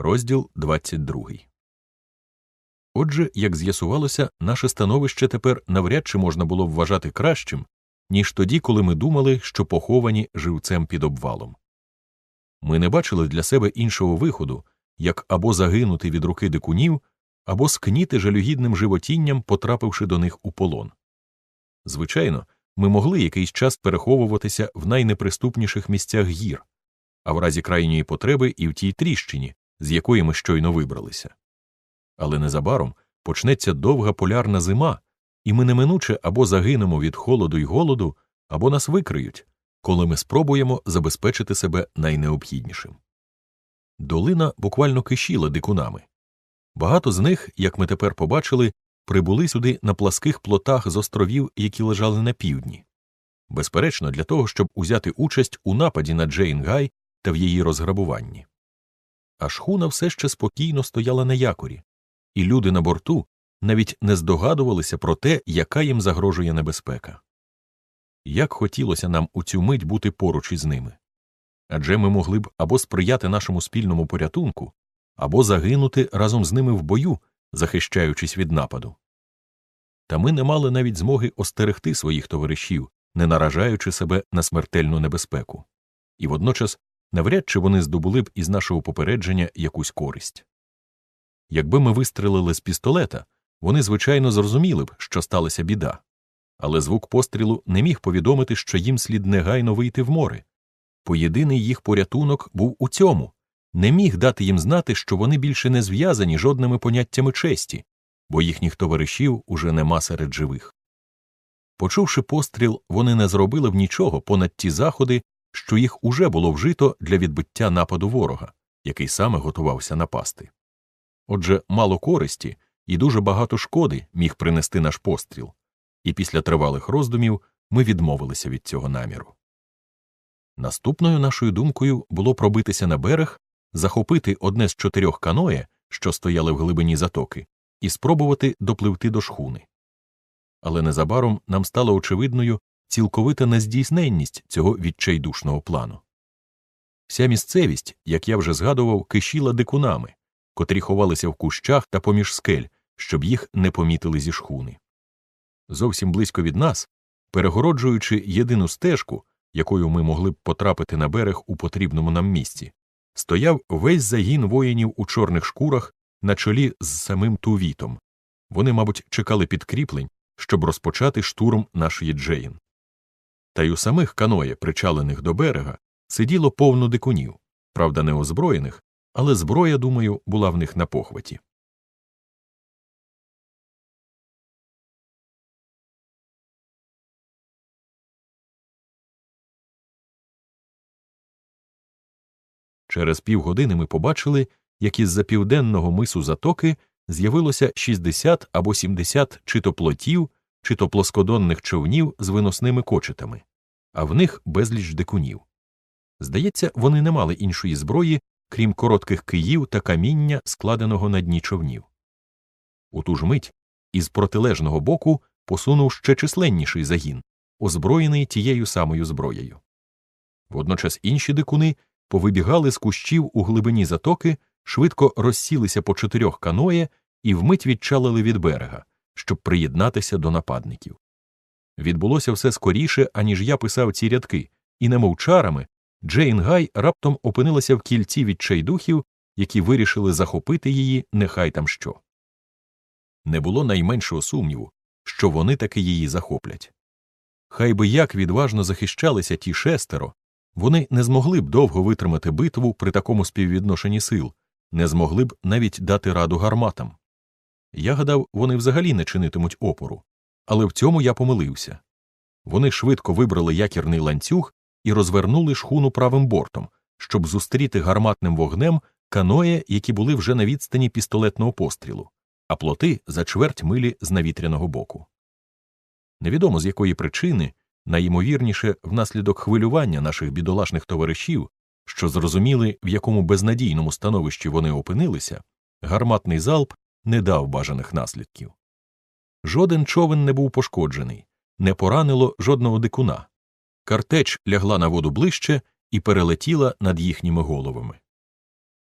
Розділ 22. Отже, як з'ясувалося, наше становище тепер навряд чи можна було вважати кращим, ніж тоді, коли ми думали, що поховані живцем під обвалом. Ми не бачили для себе іншого виходу, як або загинути від руки дикунів, або скніти жалюгідним животінням, потрапивши до них у полон. Звичайно, ми могли якийсь час переховуватися в найнеприступніших місцях гір, а в разі крайньої потреби і в тій тріщині, з якої ми щойно вибралися. Але незабаром почнеться довга полярна зима, і ми неминуче або загинемо від холоду й голоду, або нас викриють, коли ми спробуємо забезпечити себе найнеобхіднішим. Долина буквально кишіла дикунами. Багато з них, як ми тепер побачили, прибули сюди на пласких плотах з островів, які лежали на півдні. Безперечно, для того, щоб узяти участь у нападі на Джейн Гай та в її розграбуванні. А шхуна все ще спокійно стояла на якорі, і люди на борту навіть не здогадувалися про те, яка їм загрожує небезпека. Як хотілося нам у цю мить бути поруч із ними. Адже ми могли б або сприяти нашому спільному порятунку, або загинути разом з ними в бою, захищаючись від нападу. Та ми не мали навіть змоги остерегти своїх товаришів, не наражаючи себе на смертельну небезпеку, і водночас навряд чи вони здобули б із нашого попередження якусь користь. Якби ми вистрелили з пістолета, вони, звичайно, зрозуміли б, що сталася біда, але звук пострілу не міг повідомити, що їм слід негайно вийти в море. Поєдиний їх порятунок був у цьому не міг дати їм знати, що вони більше не зв'язані жодними поняттями честі, бо їхніх товаришів уже нема серед живих. Почувши постріл, вони не зробили б нічого понад ті заходи, що їх уже було вжито для відбиття нападу ворога, який саме готувався напасти. Отже, мало користі і дуже багато шкоди міг принести наш постріл, і після тривалих роздумів ми відмовилися від цього наміру. Наступною нашою думкою було пробитися на берег, захопити одне з чотирьох каноє, що стояли в глибині затоки, і спробувати допливти до шхуни. Але незабаром нам стало очевидною цілковита нездійсненність цього відчайдушного плану. Вся місцевість, як я вже згадував, кишіла дикунами, котрі ховалися в кущах та поміж скель, щоб їх не помітили зі шхуни. Зовсім близько від нас, перегороджуючи єдину стежку, якою ми могли б потрапити на берег у потрібному нам місці, стояв весь загін воїнів у чорних шкурах на чолі з самим Тувітом. Вони, мабуть, чекали підкріплень, щоб розпочати штурм нашої Джейн. Та й у самих каноє, причалених до берега, сиділо повно дикунів, правда, не озброєних, але зброя, думаю, була в них на похваті. Через півгодини ми побачили, як із за південного мису затоки з'явилося 60 або 70 чи то плотів, чи то плоскодонних човнів з виносними кочетами, а в них безліч дикунів. Здається, вони не мали іншої зброї, крім коротких київ та каміння, складеного на дні човнів. У ту ж мить із протилежного боку посунув ще численніший загін, озброєний тією самою зброєю. Водночас інші дикуни повибігали з кущів у глибині затоки, швидко розсілися по чотирьох каноє і вмить відчалили від берега, щоб приєднатися до нападників. Відбулося все скоріше, аніж я писав ці рядки, і немов чарами Джейн Гай раптом опинилася в кільці відчайдухів, які вирішили захопити її нехай там що. Не було найменшого сумніву, що вони таки її захоплять. Хай би як відважно захищалися ті шестеро, вони не змогли б довго витримати битву при такому співвідношенні сил, не змогли б навіть дати раду гарматам. Я гадав, вони взагалі не чинитимуть опору, але в цьому я помилився. Вони швидко вибрали якірний ланцюг і розвернули шхуну правим бортом, щоб зустріти гарматним вогнем каноє, які були вже на відстані пістолетного пострілу, а плоти за чверть милі з навітряного боку. Невідомо з якої причини, найімовірніше внаслідок хвилювання наших бідолашних товаришів, що зрозуміли, в якому безнадійному становищі вони опинилися, гарматний залп не дав бажаних наслідків. Жоден човен не був пошкоджений, не поранило жодного дикуна. Картеч лягла на воду ближче і перелетіла над їхніми головами.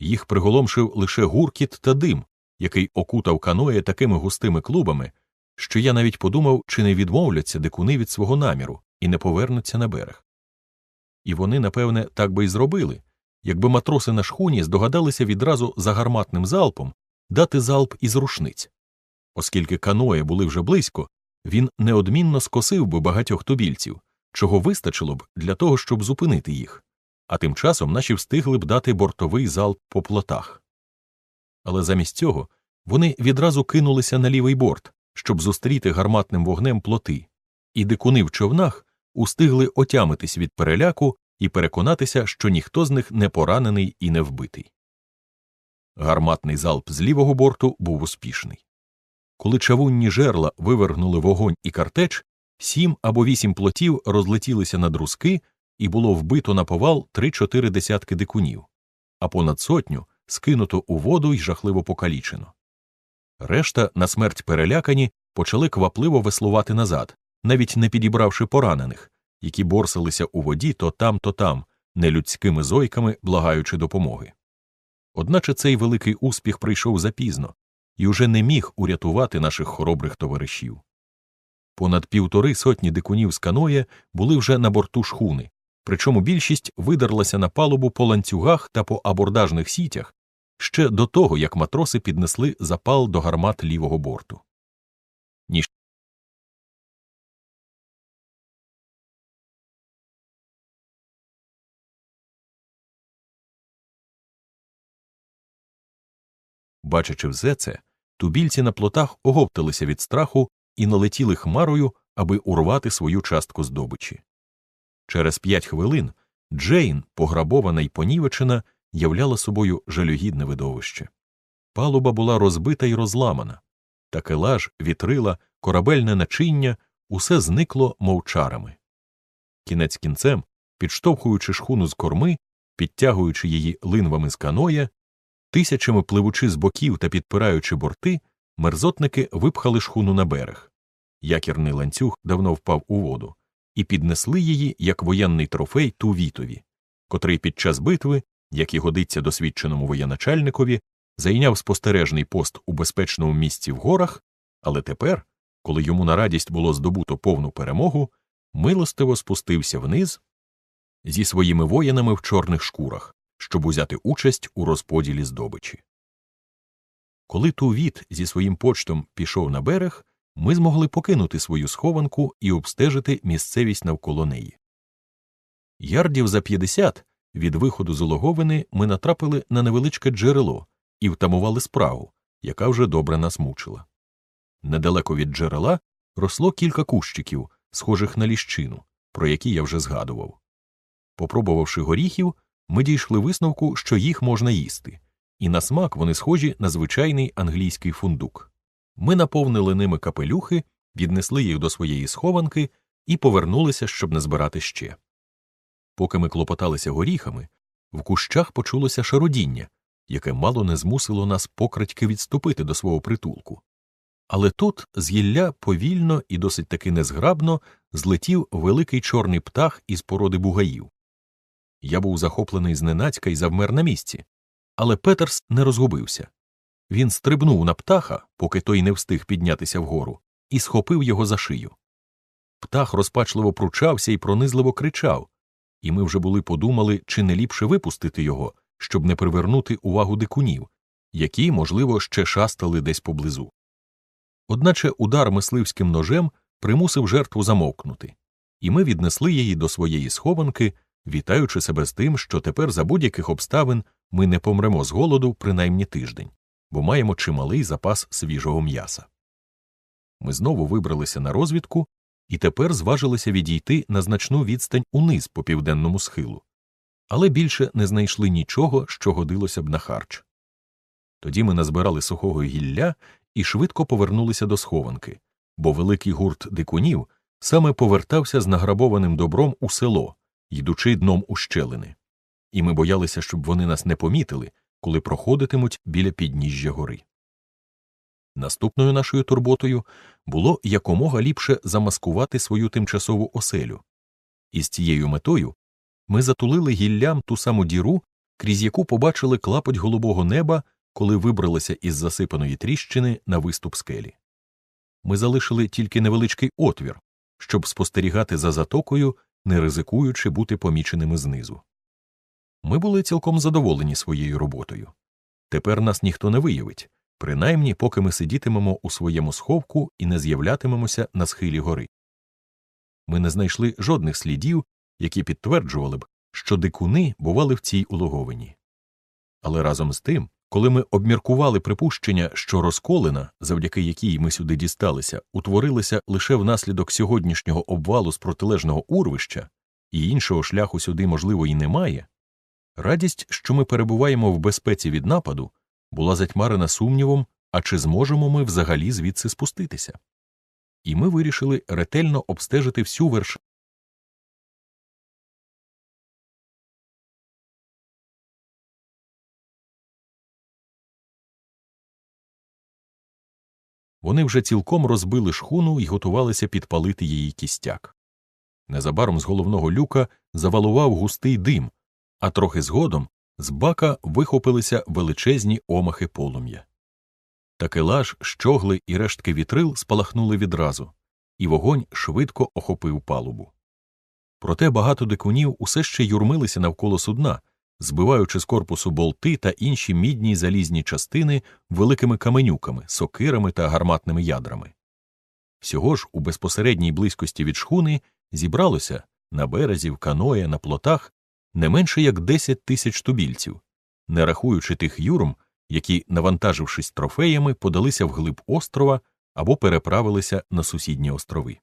Їх приголомшив лише гуркіт та дим, який окутав каноє такими густими клубами, що я навіть подумав, чи не відмовляться дикуни від свого наміру і не повернуться на берег. І вони, напевне, так би й зробили, якби матроси на шхуні здогадалися відразу за гарматним залпом дати залп із рушниць. Оскільки каної були вже близько, він неодмінно скосив би багатьох тубільців, чого вистачило б для того, щоб зупинити їх, а тим часом наші встигли б дати бортовий залп по плотах. Але замість цього вони відразу кинулися на лівий борт, щоб зустріти гарматним вогнем плоти, і дикуни в човнах устигли отямитись від переляку і переконатися, що ніхто з них не поранений і не вбитий. Гарматний залп з лівого борту був успішний. Коли чавунні жерла вивергнули вогонь і картеч, сім або вісім плотів розлетілися на друзки, і було вбито на повал три-чотири десятки дикунів, а понад сотню скинуто у воду й жахливо покалічено. Решта, на смерть перелякані, почали квапливо веслувати назад, навіть не підібравши поранених, які борсалися у воді то там, то там, нелюдськими зойками, благаючи допомоги. Одначе цей великий успіх прийшов запізно і уже не міг урятувати наших хоробрих товаришів. Понад півтори сотні дикунів з каноє були вже на борту шхуни, причому більшість видерлася на палубу по ланцюгах та по абордажних сітях ще до того, як матроси піднесли запал до гармат лівого борту. Ніж Бачачи все це, тубільці на плотах оговталися від страху і налетіли хмарою, аби урвати свою частку здобичі. Через п'ять хвилин Джейн, пограбована й понівечена, являла собою жалюгідне видовище. Палуба була розбита й розламана, такелаж, вітрила, корабельне начиння усе зникло мовчарами. Кінець кінцем, підштовхуючи шхуну з корми, підтягуючи її линвами з каноя, тисячами пливучи з боків та підпираючи борти, мерзотники випхали шхуну на берег. Якірний ланцюг давно впав у воду, і піднесли її як воєнний трофей Тувітові, котрий під час битви, як і годиться досвідченому воєначальникові, зайняв спостережний пост у безпечному місці в горах, але тепер, коли йому на радість було здобуто повну перемогу, милостиво спустився вниз зі своїми воїнами в чорних шкурах, щоб узяти участь у розподілі здобичі. Коли Тувіт зі своїм почтом пішов на берег, ми змогли покинути свою схованку і обстежити місцевість навколо неї. Ярдів за 50 від виходу з Логовини ми натрапили на невеличке джерело і втамували справу, яка вже добре нас мучила. Недалеко від джерела росло кілька кущиків, схожих на ліщину, про які я вже згадував. Попробувавши горіхів, ми дійшли висновку, що їх можна їсти, і на смак вони схожі на звичайний англійський фундук. Ми наповнили ними капелюхи, віднесли їх до своєї схованки і повернулися, щоб не збирати ще. Поки ми клопоталися горіхами, в кущах почулося шародіння, яке мало не змусило нас покрадьки відступити до свого притулку. Але тут з гілля повільно і досить таки незграбно злетів великий чорний птах із породи бугаїв. Я був захоплений зненацька і завмер на місці, але Петерс не розгубився. Він стрибнув на птаха, поки той не встиг піднятися вгору, і схопив його за шию. Птах розпачливо пручався і пронизливо кричав, і ми вже були подумали, чи не ліпше випустити його, щоб не привернути увагу дикунів, які, можливо, ще шастали десь поблизу. Одначе удар мисливським ножем примусив жертву замовкнути, і ми віднесли її до своєї схованки, вітаючи себе з тим, що тепер за будь-яких обставин ми не помремо з голоду принаймні тиждень, бо маємо чималий запас свіжого м'яса. Ми знову вибралися на розвідку і тепер зважилися відійти на значну відстань униз по південному схилу, але більше не знайшли нічого, що годилося б на харч. Тоді ми назбирали сухого гілля і швидко повернулися до схованки, бо великий гурт дикунів саме повертався з награбованим добром у село, йдучи дном ущелини, і ми боялися, щоб вони нас не помітили, коли проходитимуть біля підніжжя гори. Наступною нашою турботою було якомога ліпше замаскувати свою тимчасову оселю, і з цією метою ми затулили гіллям ту саму діру, крізь яку побачили клапоть голубого неба, коли вибралися із засипаної тріщини на виступ скелі. Ми залишили тільки невеличкий отвір, щоб спостерігати за затокою, не ризикуючи бути поміченими знизу. Ми були цілком задоволені своєю роботою. Тепер нас ніхто не виявить, принаймні поки ми сидітимемо у своєму сховку і не з'являтимемося на схилі гори. Ми не знайшли жодних слідів, які підтверджували б, що дикуни бували в цій улоговині. Але разом з тим, коли ми обміркували припущення, що розколина, завдяки якій ми сюди дісталися, утворилася лише внаслідок сьогоднішнього обвалу з протилежного урвища, і іншого шляху сюди, можливо, і немає, радість, що ми перебуваємо в безпеці від нападу, була затьмарена сумнівом, а чи зможемо ми взагалі звідси спуститися. І ми вирішили ретельно обстежити всю вершину. Вони вже цілком розбили шхуну і готувалися підпалити її кістяк. Незабаром з головного люка завалував густий дим, а трохи згодом з бака вихопилися величезні омахи полум'я. Такелаж, щогли і рештки вітрил спалахнули відразу, і вогонь швидко охопив палубу. Проте багато дикунів усе ще юрмилися навколо судна, збиваючи з корпусу болти та інші мідні залізні частини великими каменюками, сокирами та гарматними ядрами. Всього ж у безпосередній близькості від шхуни зібралося на березі, в каное, на плотах не менше як 10 тисяч тубільців, не рахуючи тих юрм, які, навантажившись трофеями, подалися вглиб острова або переправилися на сусідні острови.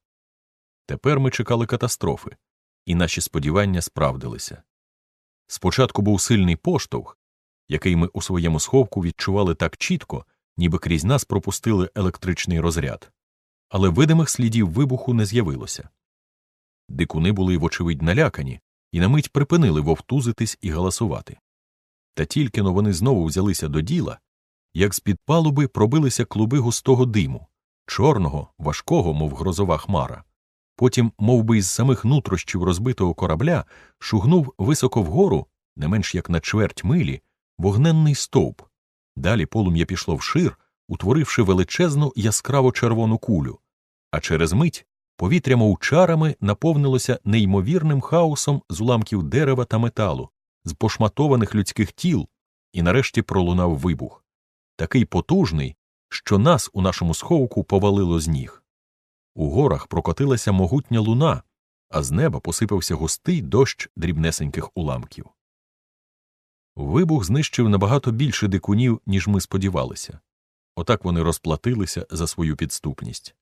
Тепер ми чекали катастрофи, і наші сподівання справдилися. Спочатку був сильний поштовх, який ми у своєму сховку відчували так чітко, ніби крізь нас пропустили електричний розряд, але видимих слідів вибуху не з'явилося. Дикуни були, вочевидь, налякані і на мить припинили вовтузитись і галасувати. Та тільки но вони знову взялися до діла, як з під палуби пробилися клуби густого диму, чорного, важкого, мов грозова хмара. Потім, мов би із самих нутрощів розбитого корабля, шугнув високо вгору, не менш як на чверть милі, вогненний стовп. Далі полум'я пішло вшир, утворивши величезну яскраво червону кулю, а через мить повітря мов чарами наповнилося неймовірним хаосом з уламків дерева та металу, з пошматованих людських тіл, і нарешті пролунав вибух такий потужний, що нас у нашому сховку повалило з ніг. У горах прокотилася могутня луна, а з неба посипався густий дощ дрібнесеньких уламків. Вибух знищив набагато більше дикунів, ніж ми сподівалися. Отак вони розплатилися за свою підступність.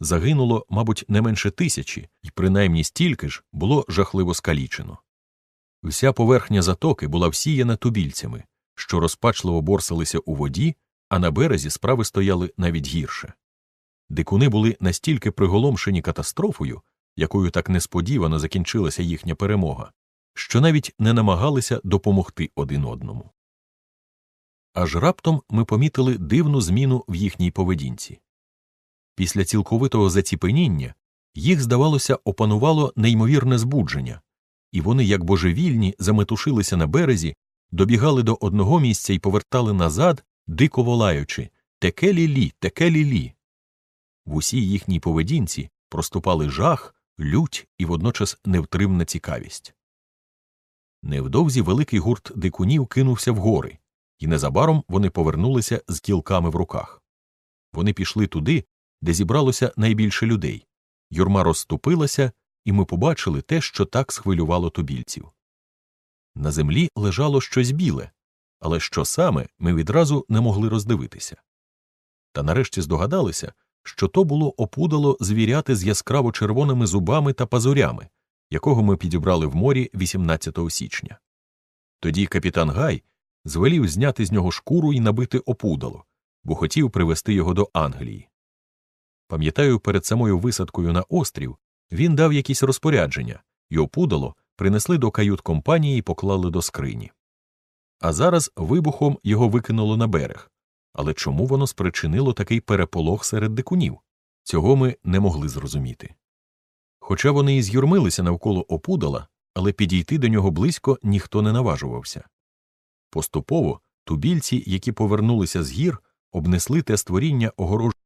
Загинуло, мабуть, не менше тисячі, і принаймні стільки ж було жахливо скалічено. Вся поверхня затоки була всіяна тубільцями, що розпачливо борсалися у воді, а на березі справи стояли навіть гірше. Дикуни були настільки приголомшені катастрофою, якою так несподівано закінчилася їхня перемога, що навіть не намагалися допомогти один одному. Аж раптом ми помітили дивну зміну в їхній поведінці. Після цілковитого заціпеніння їх, здавалося, опанувало неймовірне збудження, і вони, як божевільні, заметушилися на березі, добігали до одного місця і повертали назад, дико волаючи Теке лі, теке лі. В усій їхній поведінці проступали жах, лють і водночас невтримна цікавість. Невдовзі великий гурт дикунів кинувся в гори, і незабаром вони повернулися з кілками в руках. Вони пішли туди, де зібралося найбільше людей. Юрма розступилася, і ми побачили те, що так схвилювало тубільців. На землі лежало щось біле, але що саме ми відразу не могли роздивитися. Та нарешті здогадалися, що то було опудало звіряти з яскраво червоними зубами та пазурями, якого ми підібрали в морі 18 січня. Тоді капітан Гай звелів зняти з нього шкуру і набити опудало, бо хотів привезти його до Англії. Пам'ятаю, перед самою висадкою на острів він дав якісь розпорядження, і опудало принесли до кают компанії і поклали до скрині. А зараз вибухом його викинуло на берег. Але чому воно спричинило такий переполох серед дикунів? Цього ми не могли зрозуміти. Хоча вони і з'юрмилися навколо опудала, але підійти до нього близько ніхто не наважувався. Поступово тубільці, які повернулися з гір, обнесли те створіння огорожею